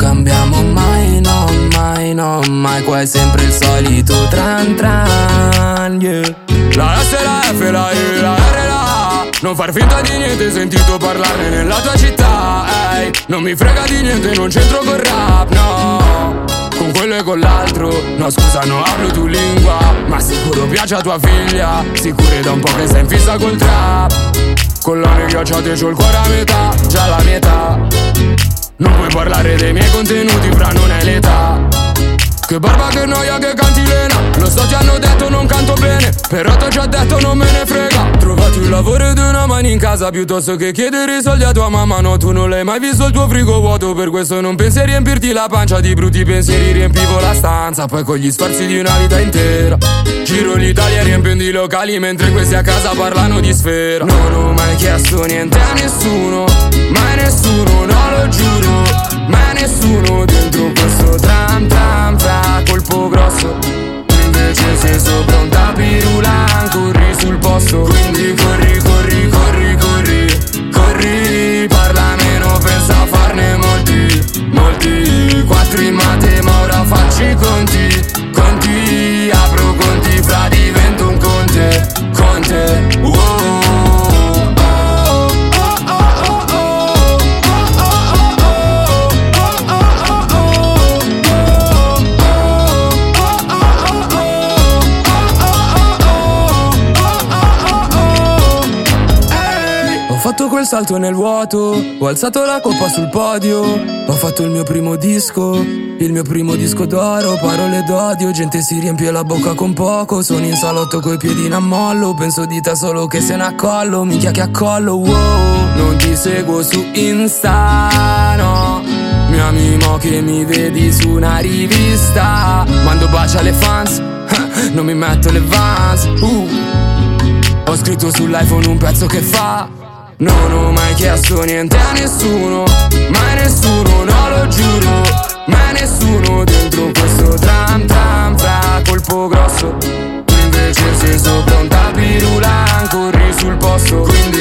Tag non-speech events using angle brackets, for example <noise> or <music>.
cambiamo mai, no, mai, no, mai Qua è sempre il solito tran tran, yeah. La S, la F, la I, la R, la A. Non far finta di niente, sentito parlare nella tua città, ehi. Non mi frega di niente, non c'entro col rap, no. Con quello e con l'altro No scusa non hablo tu lingua. Ma sicuro piace a tua figlia sicure da un po' che sei in fissa col trap. Con Collane ghiacciate c'ho il cuore a metà Già la metà. Non puoi parlare dei miei contenuti fra non è l'età. Che barba che noia che canti lena. Lo so ti hanno detto non canto bene Però ti ho già detto non me ne frega. Trovati un lavoro ed una mano in casa Piuttosto che chiedere i soldi a tua mamma. No tu non l'hai mai visto il tuo frigo vuoto Per questo non pensi a riempirti la pancia Di brutti pensieri. Riempivo la stanza Poi con gli sforzi di una vita intera. Giro l'Italia riempendo i locali Mentre questi a casa parlano di sfera. Non ho mai chiesto niente a nessuno Mai nessuno, no lo giuro nessuno dentro fatto quel salto nel vuoto, ho alzato la coppa sul podio, ho fatto il mio primo disco, il mio primo disco d'oro, parole d'odio, gente si riempie la bocca con poco, sono in salotto coi piedi in ammollo, penso di te solo che se ne accollo, minchia che accollo, wow, non ti seguo su Insta, no. Mi ami mo che mi vedi su una rivista. Mando baci alle fans <laughs> Non mi metto le vans. Uh. Ho scritto sull'iPhone un pezzo che fa non ho mai chiesto niente a nessuno, mai nessuno, no lo giuro, mai nessuno dentro questo tram tram fra colpo grosso. Invece sei sopra un tapirula, corri sul posto, quindi